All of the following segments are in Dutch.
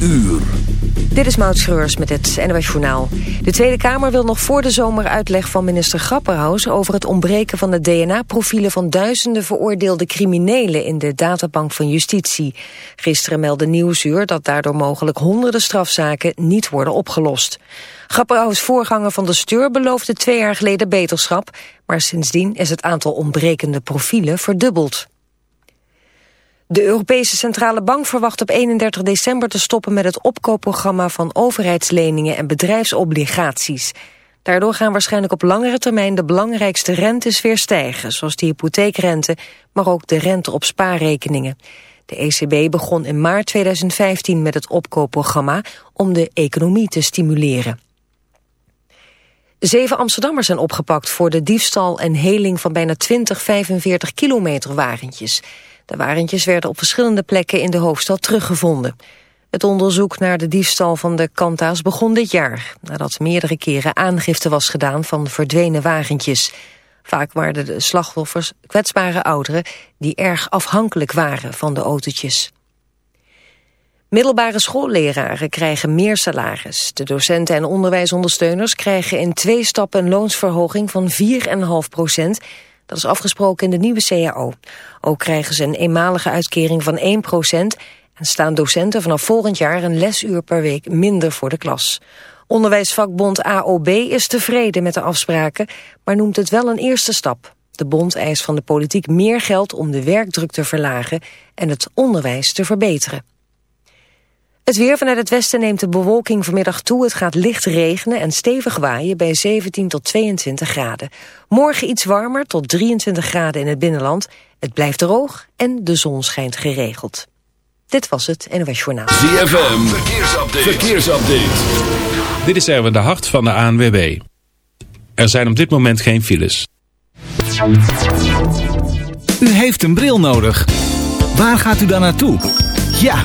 uur. Dit is Maud Schreurs met het NOS Journaal. De Tweede Kamer wil nog voor de zomer uitleg van minister Grapperhaus... over het ontbreken van de DNA-profielen van duizenden veroordeelde criminelen... in de databank van Justitie. Gisteren meldde Nieuwsuur dat daardoor mogelijk honderden strafzaken niet worden opgelost. Grapperhaus voorganger van de Steur beloofde twee jaar geleden beterschap... maar sindsdien is het aantal ontbrekende profielen verdubbeld. De Europese Centrale Bank verwacht op 31 december te stoppen met het opkoopprogramma van overheidsleningen en bedrijfsobligaties. Daardoor gaan waarschijnlijk op langere termijn de belangrijkste rentes weer stijgen, zoals de hypotheekrente, maar ook de rente op spaarrekeningen. De ECB begon in maart 2015 met het opkoopprogramma om de economie te stimuleren. Zeven Amsterdammers zijn opgepakt voor de diefstal en heling van bijna 20 45 kilometer wagentjes. De wagentjes werden op verschillende plekken in de hoofdstad teruggevonden. Het onderzoek naar de diefstal van de Kanta's begon dit jaar... nadat meerdere keren aangifte was gedaan van verdwenen wagentjes. Vaak waren de slachtoffers kwetsbare ouderen... die erg afhankelijk waren van de autootjes. Middelbare schoolleraren krijgen meer salaris. De docenten en onderwijsondersteuners krijgen in twee stappen een loonsverhoging van 4,5 procent dat is afgesproken in de nieuwe CAO. Ook krijgen ze een eenmalige uitkering van 1% en staan docenten vanaf volgend jaar een lesuur per week minder voor de klas. Onderwijsvakbond AOB is tevreden met de afspraken, maar noemt het wel een eerste stap. De bond eist van de politiek meer geld om de werkdruk te verlagen en het onderwijs te verbeteren. Het weer vanuit het westen neemt de bewolking vanmiddag toe. Het gaat licht regenen en stevig waaien bij 17 tot 22 graden. Morgen iets warmer tot 23 graden in het binnenland. Het blijft droog en de zon schijnt geregeld. Dit was het NOS Journaal. ZFM, verkeersupdate. verkeersupdate. Dit is Erwin de Hart van de ANWB. Er zijn op dit moment geen files. U heeft een bril nodig. Waar gaat u dan naartoe? Ja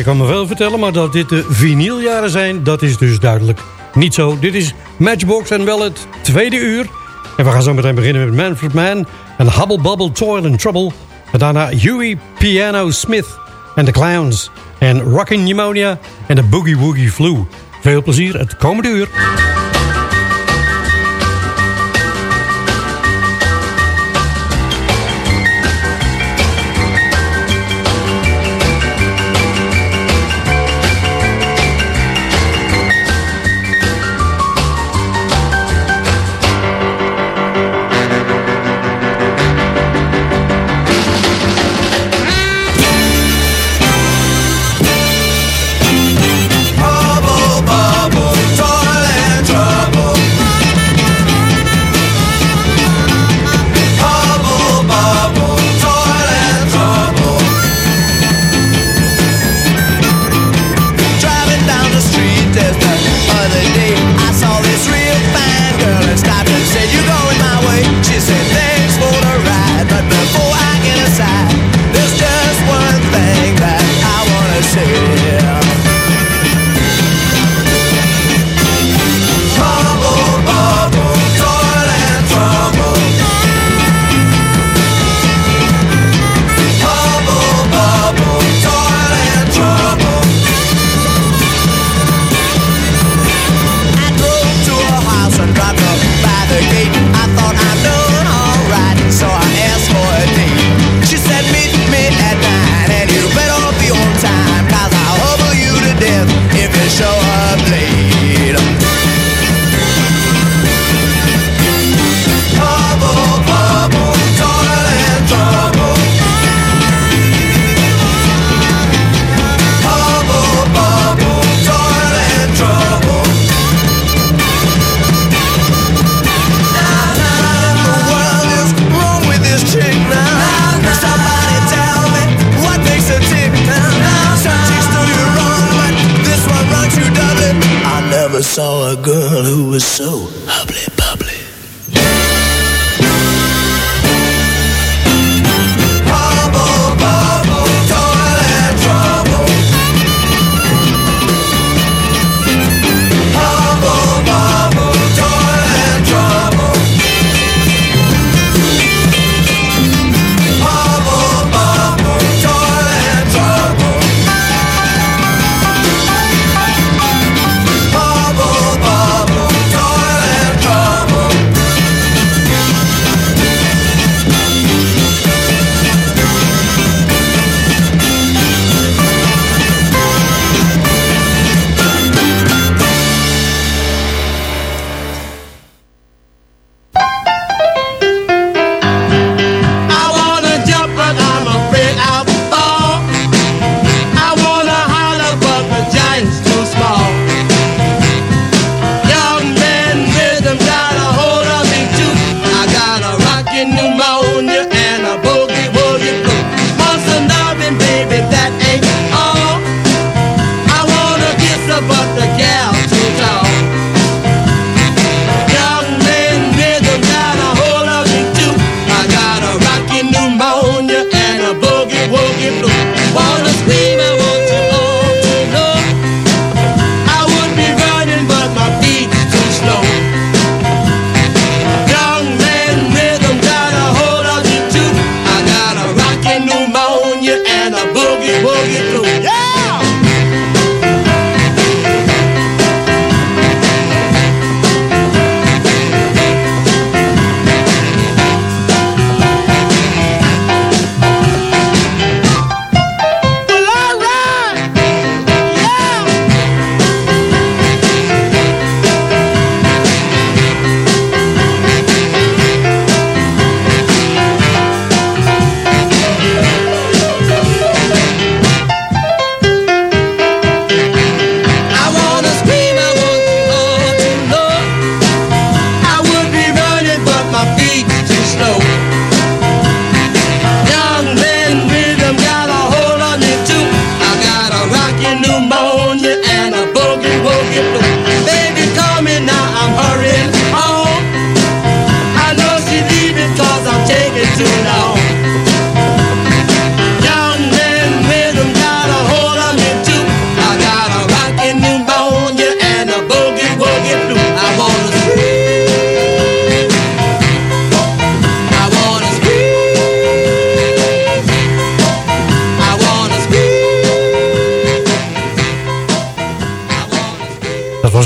Je kan me wel vertellen, maar dat dit de vinyljaren zijn, dat is dus duidelijk niet zo. Dit is Matchbox en wel het tweede uur. En we gaan zo meteen beginnen met Manfred Mann en Hubble Bubble Toil and Trouble. En daarna Huey Piano Smith en The Clowns. En Rockin' Pneumonia en de Boogie Woogie Flu. Veel plezier het komende uur.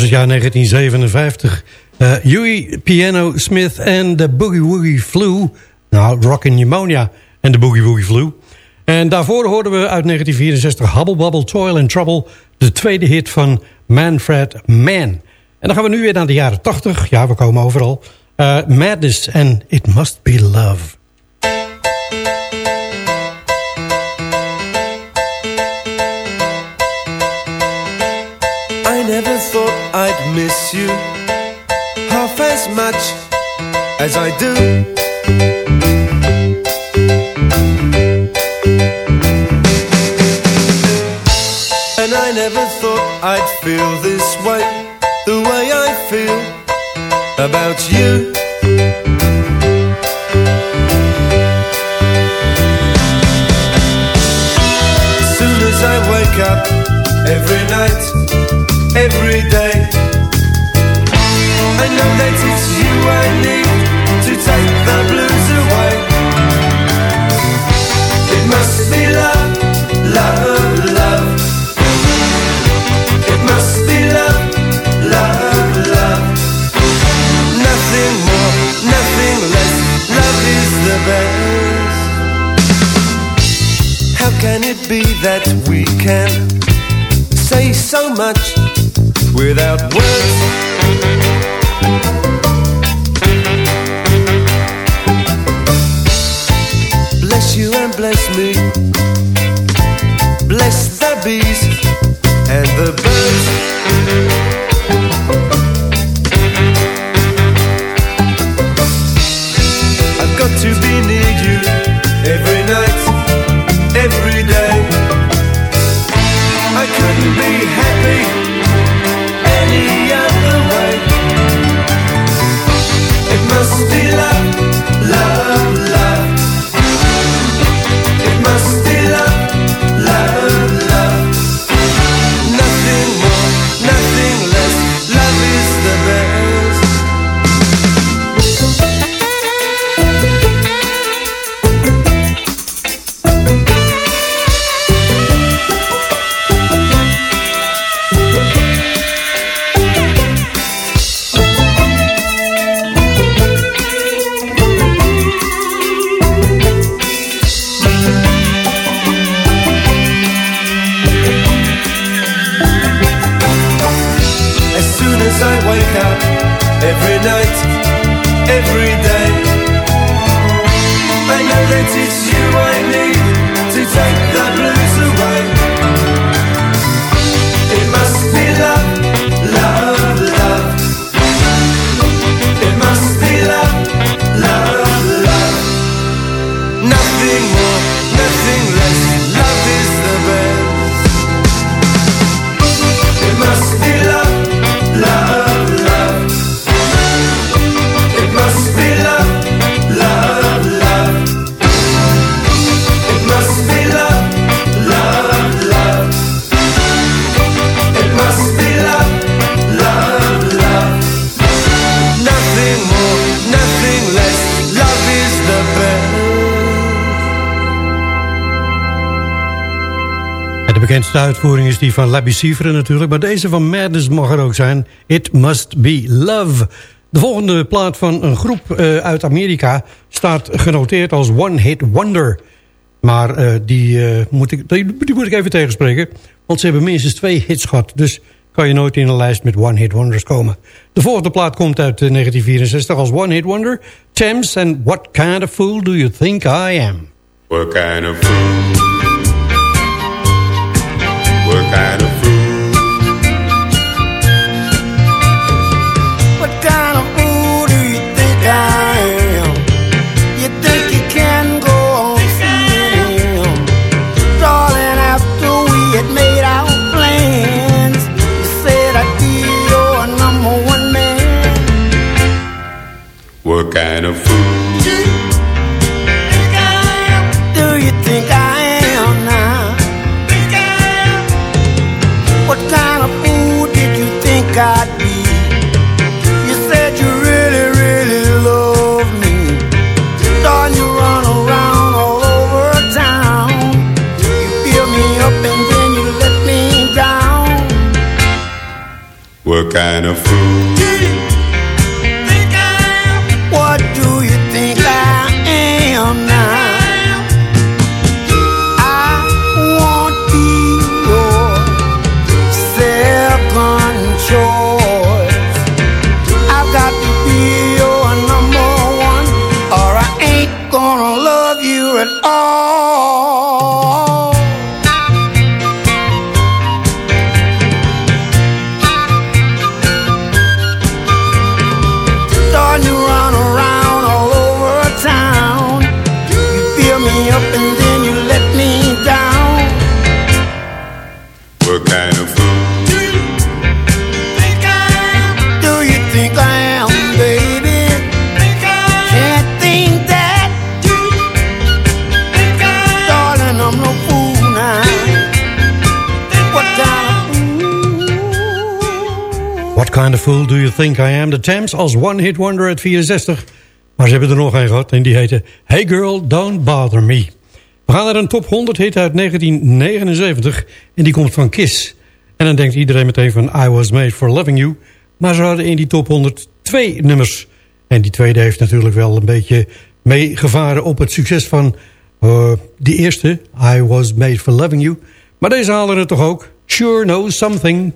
1957. Uh, Huey Piano Smith en de Boogie Woogie Flu. Nou, Rockin' Pneumonia en de Boogie Woogie Flu. En daarvoor hoorden we uit 1964 Hubble Bubble Toil and Trouble. De tweede hit van Manfred Mann. En dan gaan we nu weer naar de jaren 80. Ja, we komen overal. Uh, Madness and It Must Be Love. I'd miss you half as much as I do. And I never thought I'd feel this way, the way I feel about you. Soon as I wake up, every night, every day, I know that it's you I need to take the blues away. It must be love, love, love. It must be love, love, love. Nothing more, nothing less. Love is the best. How can it be that we can say so much without words? Bless me. Bless the bees and the birds. Bekendste uitvoering is die van Labby Sieveren natuurlijk. Maar deze van Madness mag er ook zijn. It Must Be Love. De volgende plaat van een groep eh, uit Amerika staat genoteerd als One Hit Wonder. Maar eh, die, eh, moet ik, die, moet ik even tegenspreken. Want ze hebben minstens twee hits gehad. Dus kan je nooit in een lijst met One Hit Wonders komen. De volgende plaat komt uit eh, 1964 als One Hit Wonder. Thames and What Kind of Fool Do You Think I Am? What kind of fool? cara kind of fool? Fool do you think I am? The Thames als One Hit Wonder uit 64. Maar ze hebben er nog een gehad en die heette Hey Girl, Don't Bother Me. We gaan naar een top 100 hit uit 1979 en die komt van Kiss. En dan denkt iedereen meteen van I Was Made For Loving You. Maar ze hadden in die top 100 twee nummers. En die tweede heeft natuurlijk wel een beetje meegevaren op het succes van uh, die eerste. I Was Made For Loving You. Maar deze halen het toch ook. Sure Knows Something.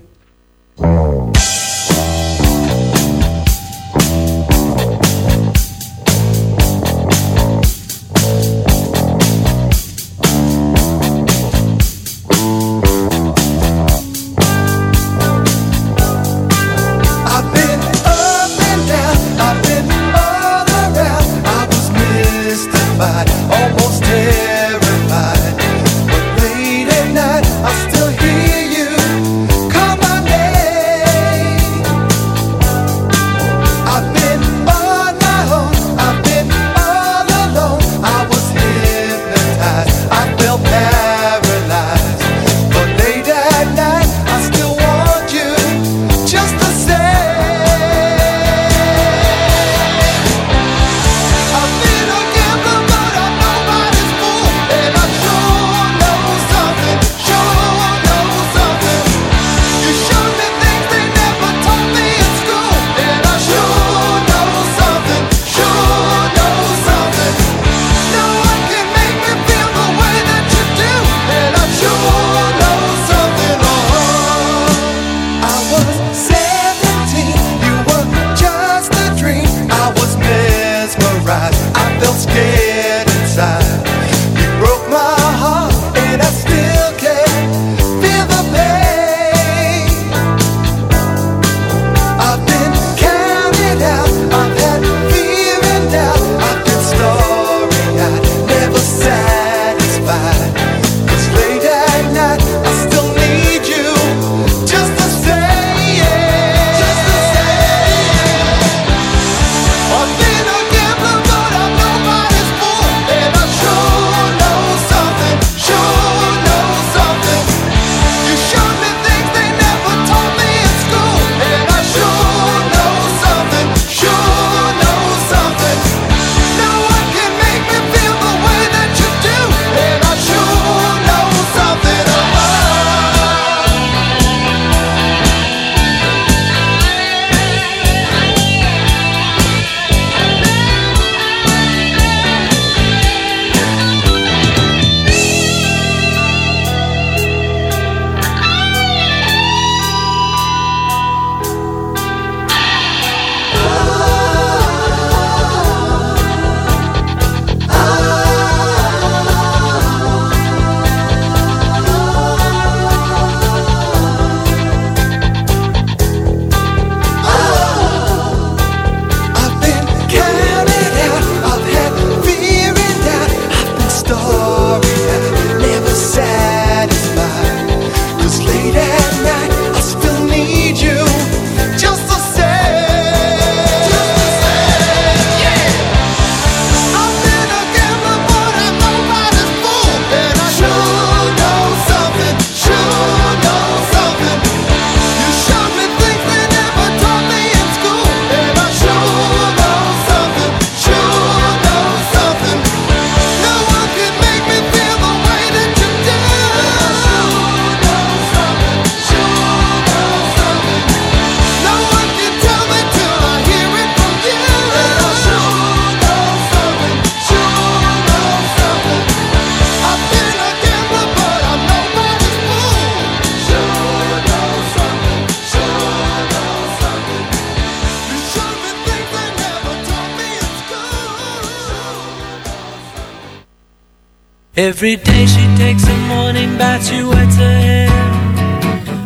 Every day she takes a morning bath, she wets her hair.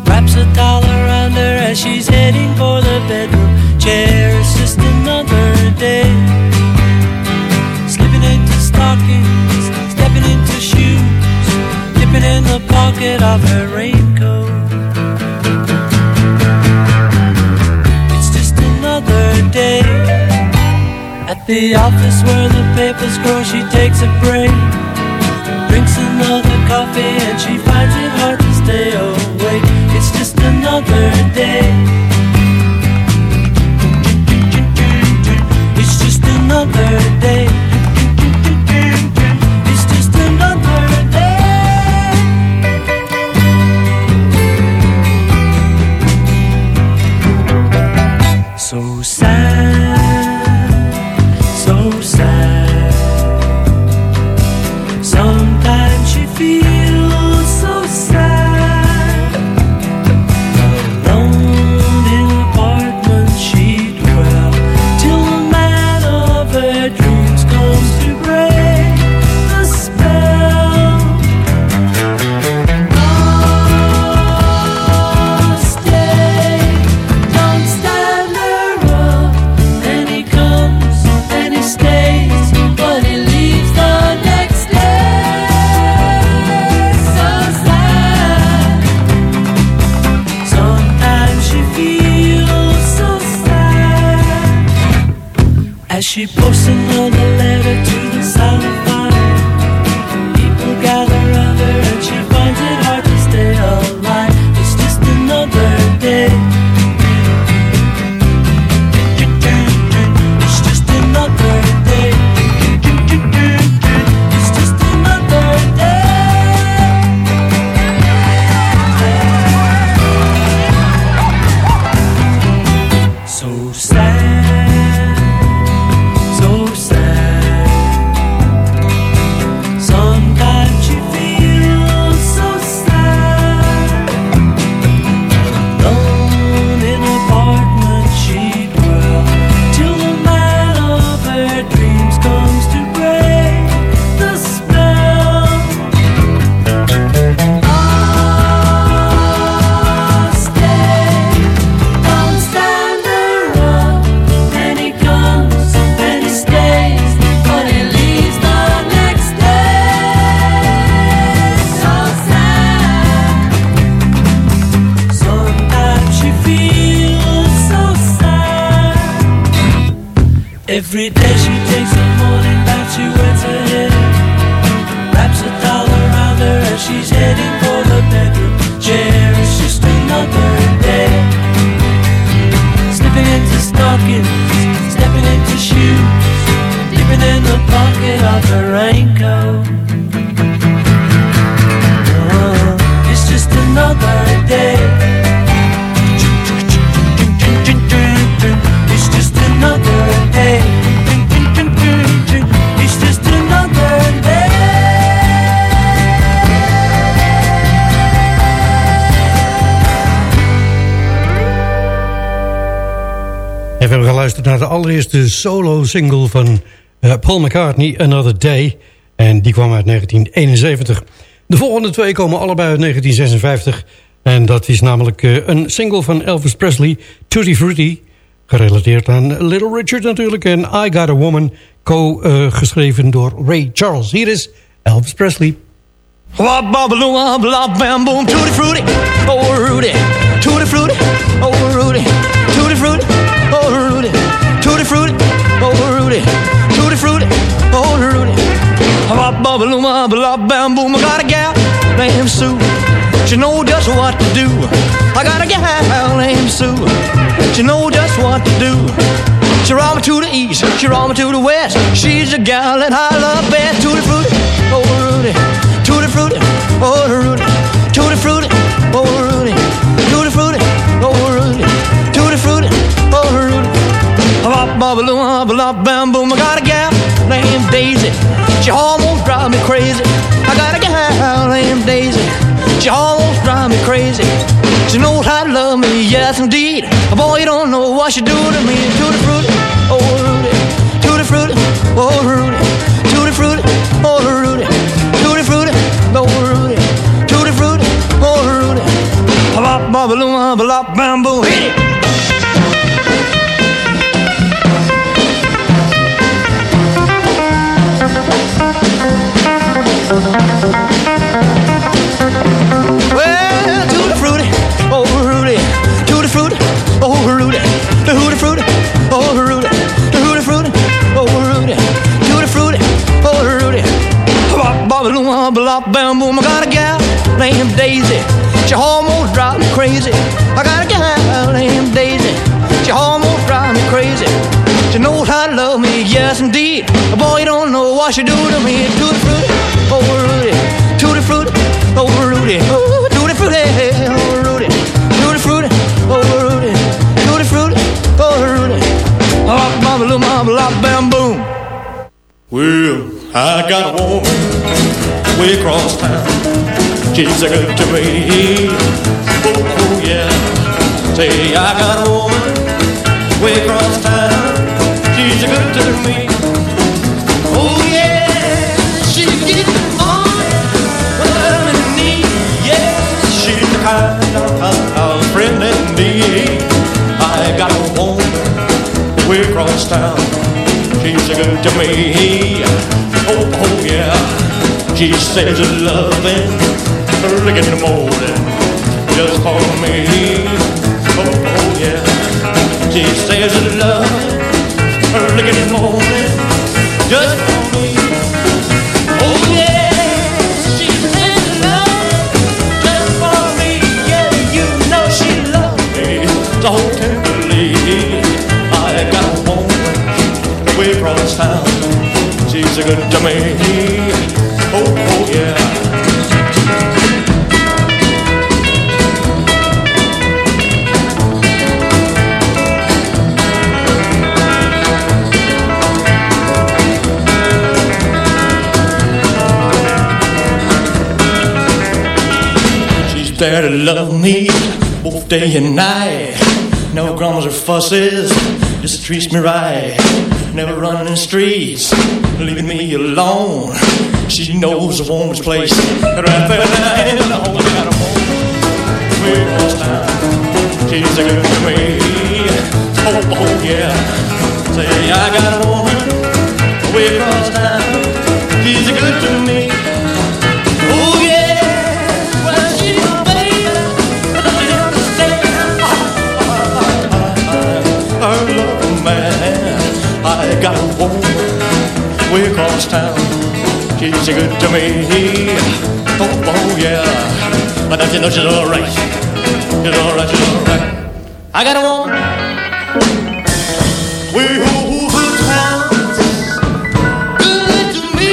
Wraps a towel around her as she's heading for the bedroom chair. It's just another day. Slipping into stockings, stepping into shoes, dipping in the pocket of her raincoat. It's just another day. At the office where the papers grow, she takes a break coffee and she finds it hard to stay awake. It's just another day. It's just another day. De allereerste solo-single van eh, Paul McCartney, Another Day. En die kwam uit 1971. De volgende twee komen allebei uit 1956. En dat is namelijk eh, een single van Elvis Presley, Tutti Frutti. Gerelateerd aan Little Richard natuurlijk. En I Got A Woman, co-geschreven door Ray Charles. Hier is Elvis Presley. Bam boom tutti frutti oh Rudy tutti frutti oh Rudy tutti frutti oh Rudy tutti frutti oh Rudy. Tutti frutti oh Rudy. Wop bobbaloo wop bop bam boom I got a gal named Sue. She know just what to do. I got a gal named Sue. She know just what to do. She roll me to the east she roll me to the west. She's a gal that I love best. Tutti frutti oh Rudy. Tutti frutti, oh Rudy. Crazy. I got a gal named Daisy. She almost drive me crazy. She knows how to love me, yes indeed. Boy, you don't know what she do to me. Tutti frutti, oh Rudy. Tutti frutti, oh Rudy. Tutti frutti, oh Rudy. Tutti frutti, oh Rudy. Tutti frutti, oh Rudy. Bop, bop, bop, bop, bam, boom. Daisy. She almost drives me crazy. I got a gal named Daisy. She almost drives me crazy. She knows how to love me, yes indeed. Boy you don't know what you do to me. Tutti frutti, oh Rudy. Tutti frutti, oh Rudy. Oh, tutti frutti, oh Rudy. Tutti frutti, oh Rudy. Tutti frutti, oh Rudy. Oh, mama, little mama, la bam boom. Well, I got a woman way across town. She's a good to me. Oh, oh yeah. Say, I got a woman way across town. She's a good to me. Oh yeah, she gets on what I'm in need. Yeah, she's the kind of, friend indeed. I got a woman way across town. She's a good to me. Oh, oh yeah. She says loving early in the morning just for me. Oh, oh yeah. She says her loving early in the morning just for me. Oh yeah. She says just for me. Yeah, you know she loves me. I got a woman way across town. She's a good to me. Oh, oh yeah. There to love me both day and night. No grumbles or fusses, just treats me right. Never running the streets, leaving me alone. She knows a woman's place. Right there in the hole, I got a woman way across town. She's a good to me. Oh, oh yeah. Say I got a woman way across town. She's a good to me. Way across town. She's good to me. Oh, oh yeah. But don't you know she's alright? She's alright, she's alright. I got a woman way over town. Good to me.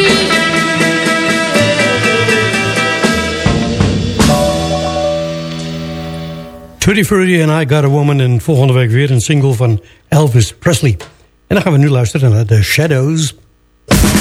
Tutti Frutti and I Got a Woman. En volgende week weer een single van Elvis Presley. En dan gaan we nu luisteren naar The Shadows. Yeah.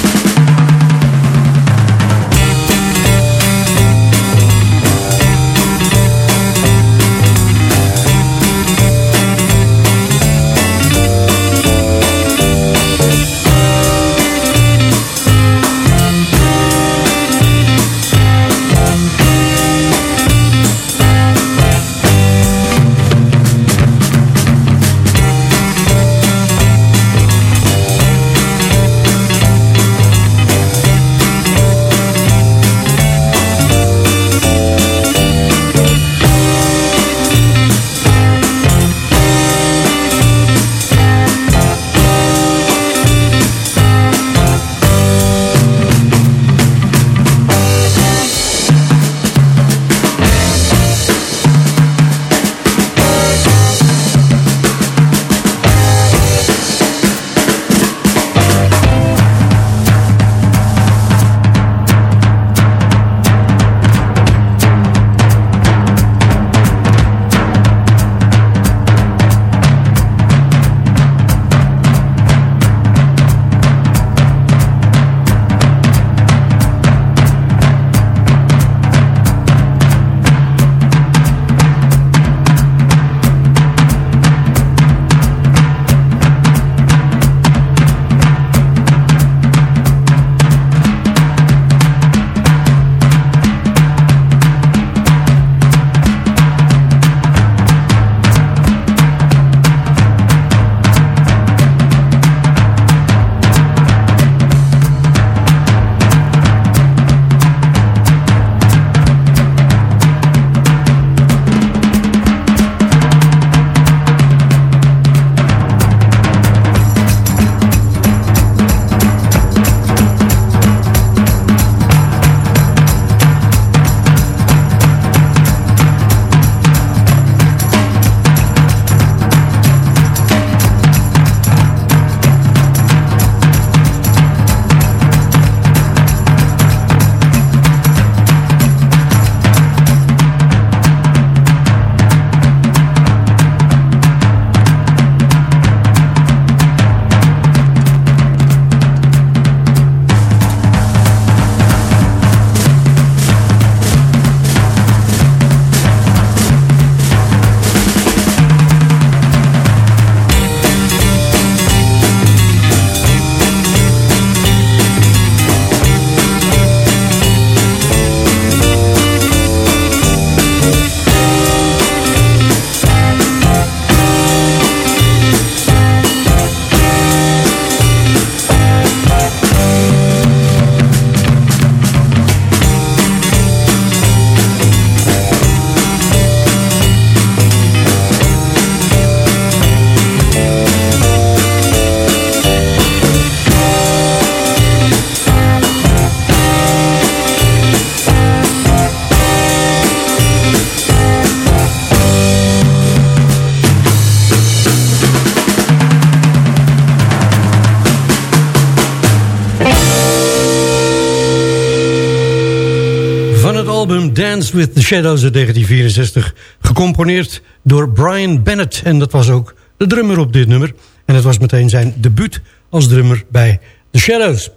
With the Shadows uit 1964. Gecomponeerd door Brian Bennett. En dat was ook de drummer op dit nummer. En het was meteen zijn debuut als drummer bij The Shadows.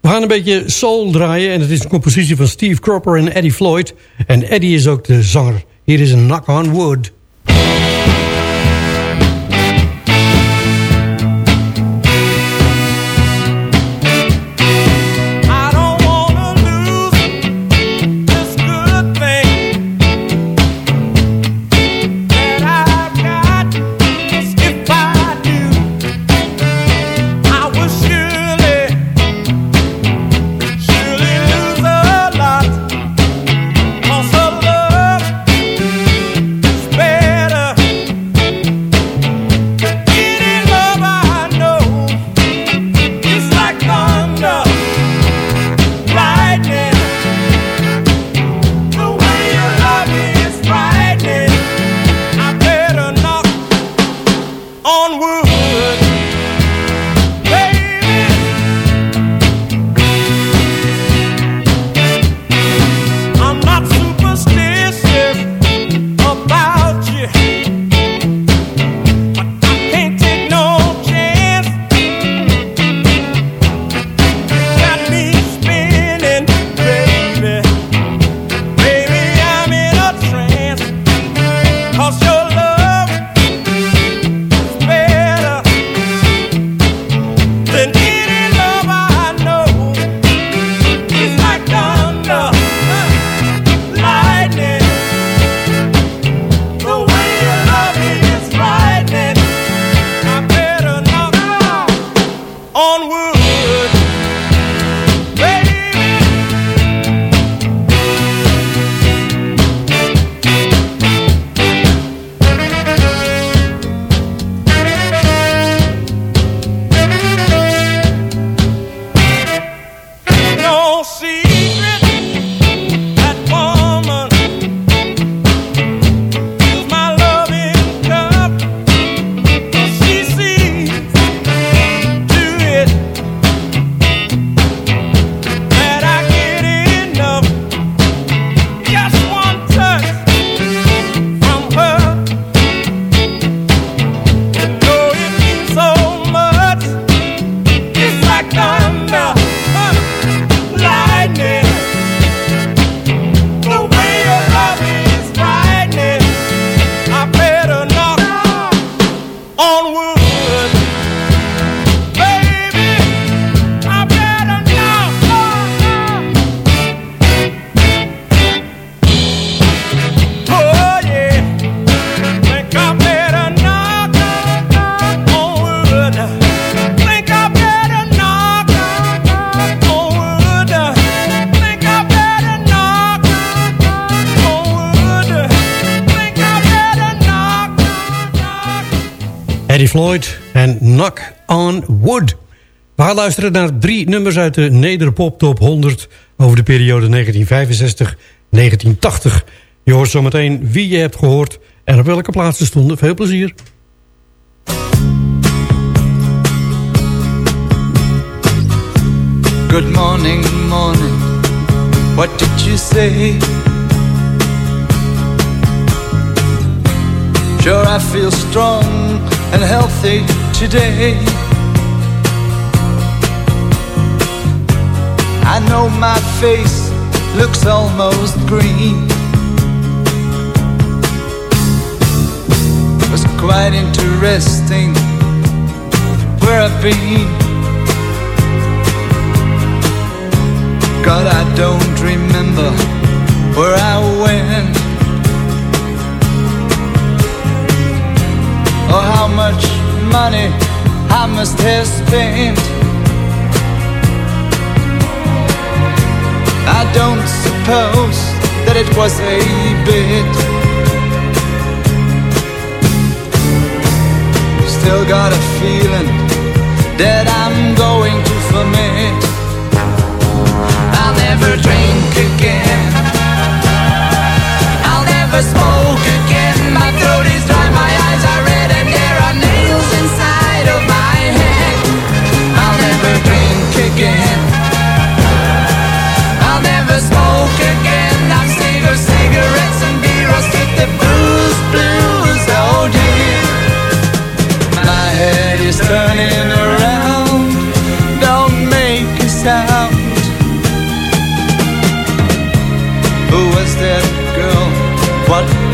We gaan een beetje soul draaien. En het is een compositie van Steve Cropper en Eddie Floyd. En Eddie is ook de zanger. Hier is een Knock on Wood. En Knock on Wood. We gaan luisteren naar drie nummers uit de Nederpop Top 100... over de periode 1965-1980. Je hoort zometeen wie je hebt gehoord en op welke plaatsen stonden. Veel plezier. Good morning, morning. What did you say? Sure, I feel strong and healthy today. I know my face looks almost green. It was quite interesting where I've been. God, I don't remember where I went. Or how much money I must have spent. I don't suppose that it was a bit. Still got a feeling that I'm going to ferment. I'll never drink again. I'll never smoke again.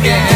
again.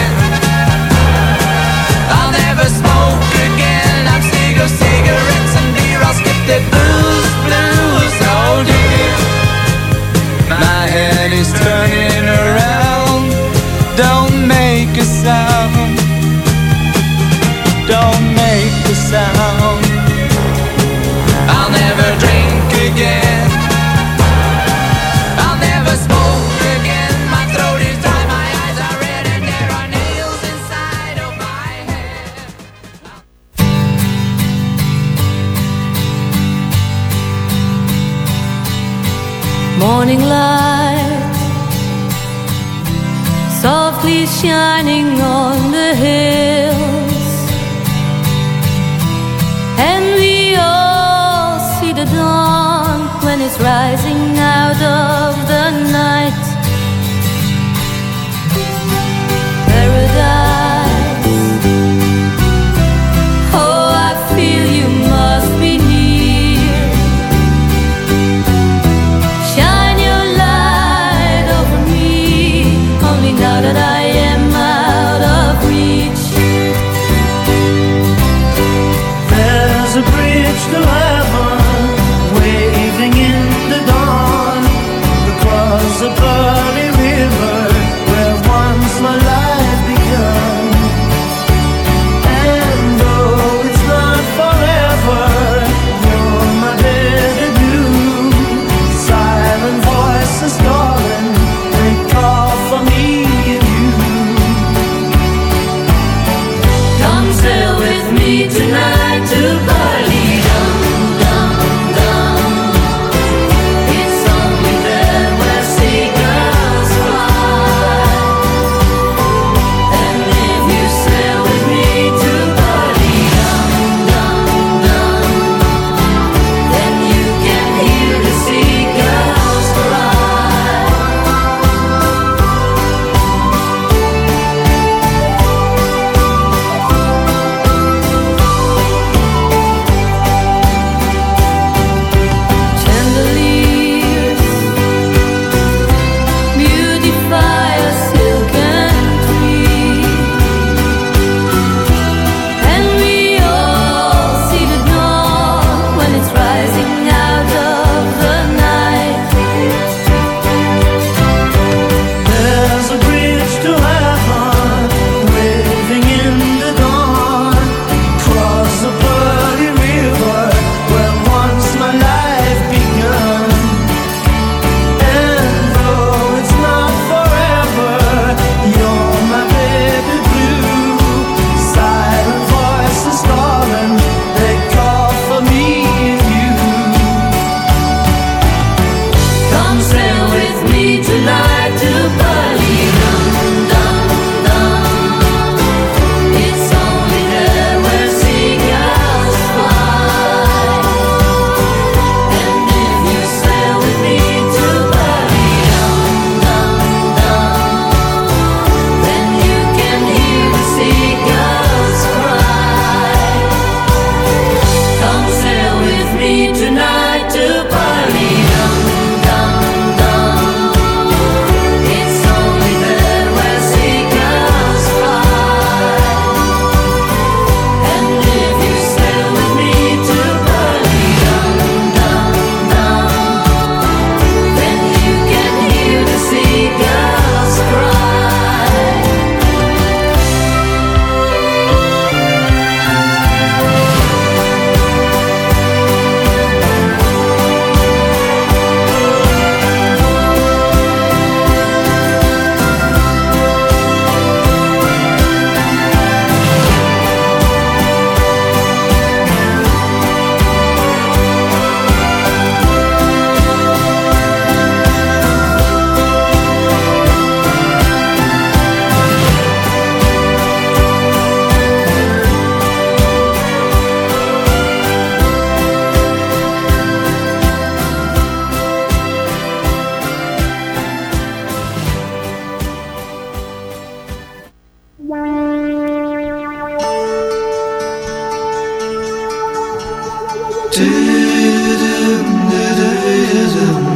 is a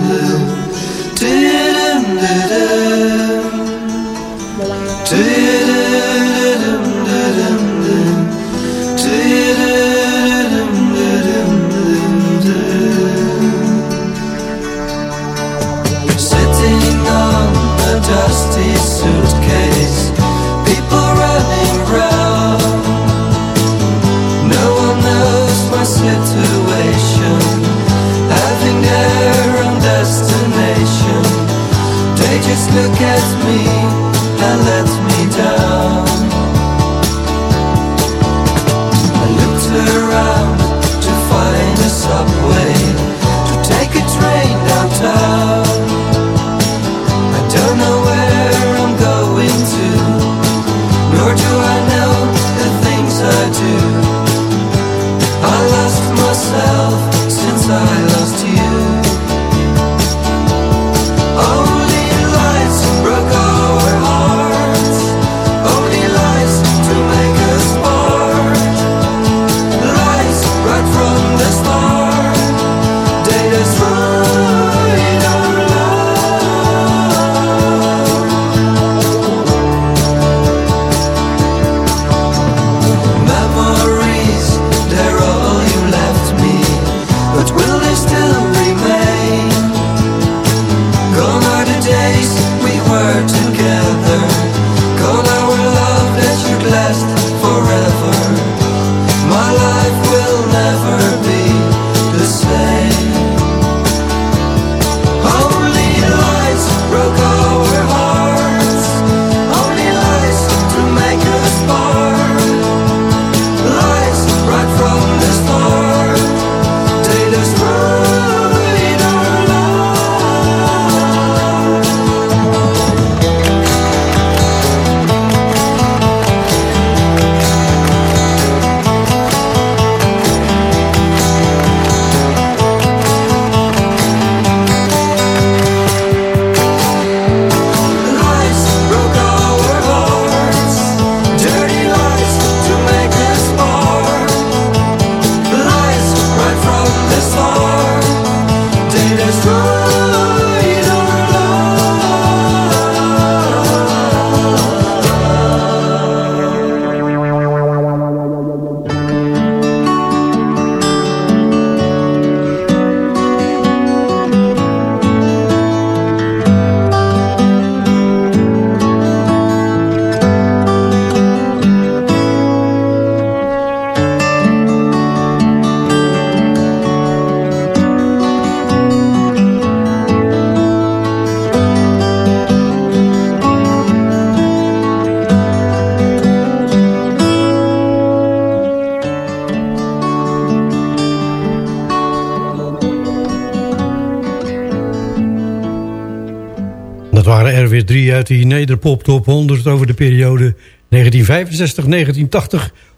drie uit die Nederpop Top 100 over de periode 1965-1980.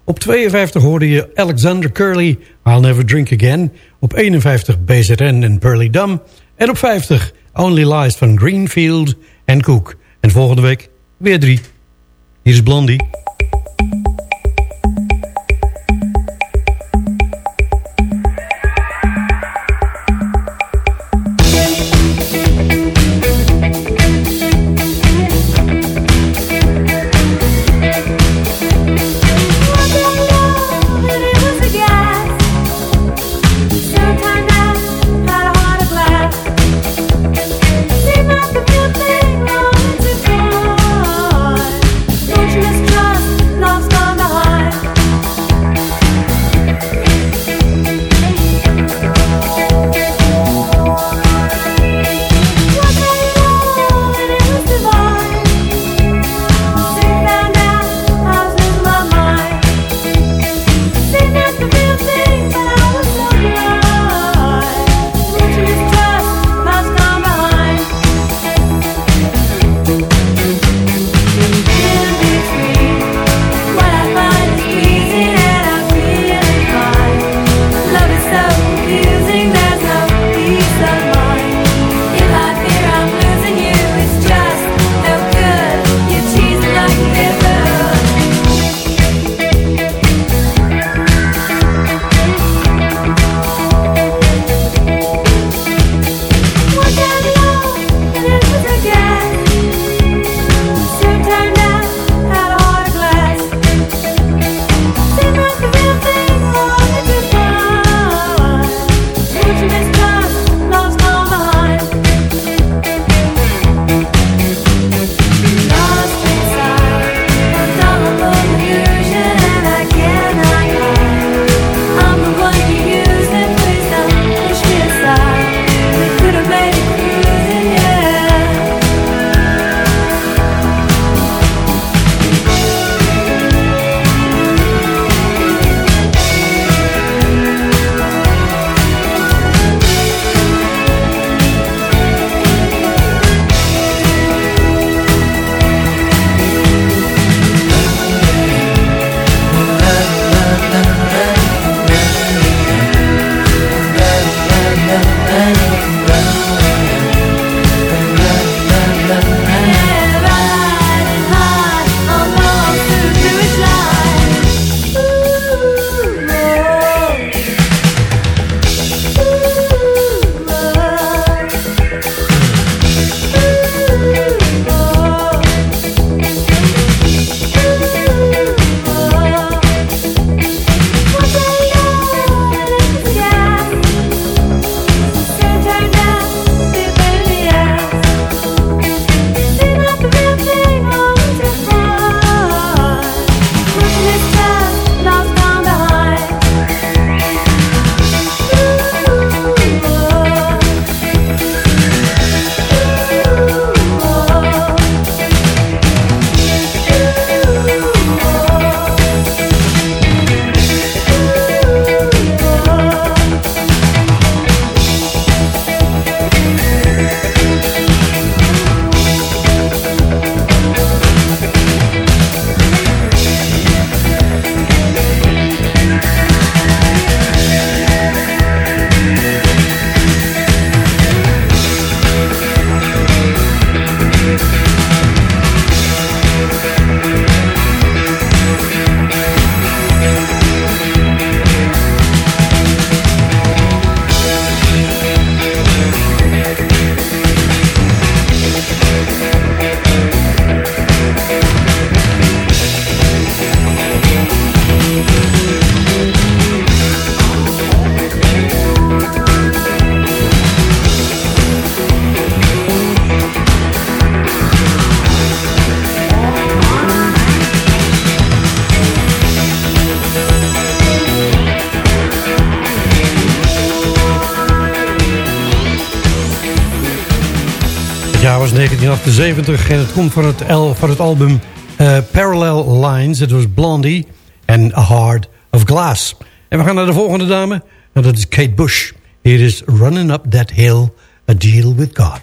Op 52 hoorde je Alexander Curly, I'll Never Drink Again. Op 51 BZN en Pearly Dam. En op 50 Only Lies van Greenfield en Cook. En volgende week weer drie. Hier is Blondie. 1978 en het komt van het, L, van het album uh, Parallel Lines. Het was Blondie en A Heart of Glass. En we gaan naar de volgende dame. En dat is Kate Bush. Hier is Running Up That Hill, A Deal With God.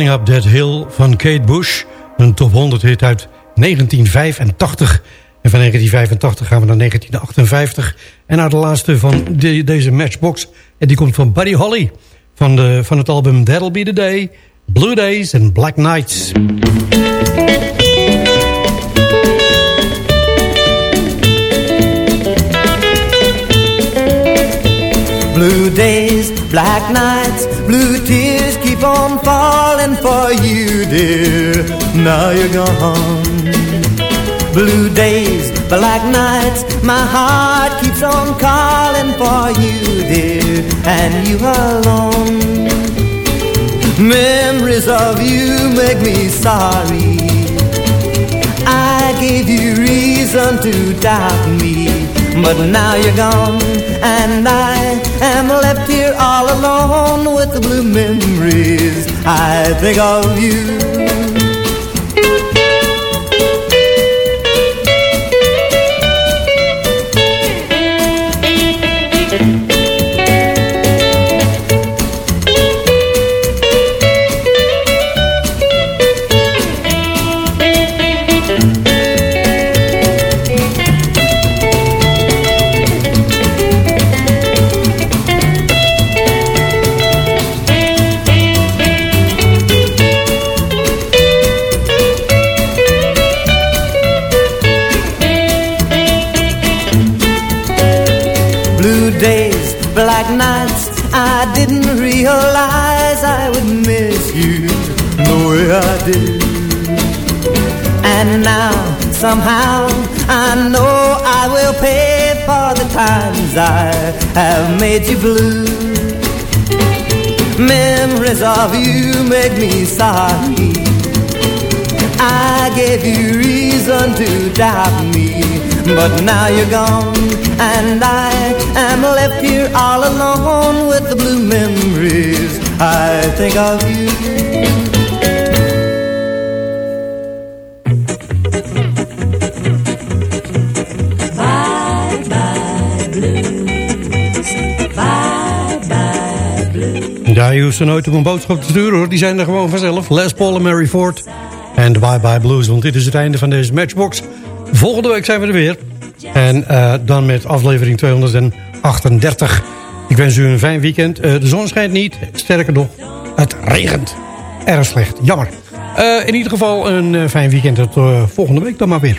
Up That Hill van Kate Bush. Een top 100 hit uit 1985. En van 1985 gaan we naar 1958. En naar de laatste van de- deze Matchbox. En die komt van Buddy Holly. Van, de, van het album That'll Be The Day. Blue Days and Black Nights. Blue days, black nights, blue tears keep on falling for you, dear. Now you're gone. Blue days, black nights, my heart keeps on calling for you, dear, and you alone. Memories of you make me sorry. I gave you reason to doubt me, but now you're gone, and I am left here all alone with the blue memories. I think of you. And now, somehow, I know I will pay for the times I have made you blue. Memories of you make me sorry. I gave you reason to doubt me, but now you're gone, and I am left here all alone with the blue memories. I think of you. Je hoeft ze nooit op een boodschap te sturen hoor. Die zijn er gewoon vanzelf. Les Paul en Mary Ford. En Bye Bye Blues. Want dit is het einde van deze Matchbox. Volgende week zijn we er weer. En eh, dan met aflevering 238. Ik wens u een fijn weekend. Eh, de zon schijnt niet. Sterker nog, het regent. Erg slecht. Jammer. Eh, in ieder geval een fijn weekend. Tot volgende week dan maar weer.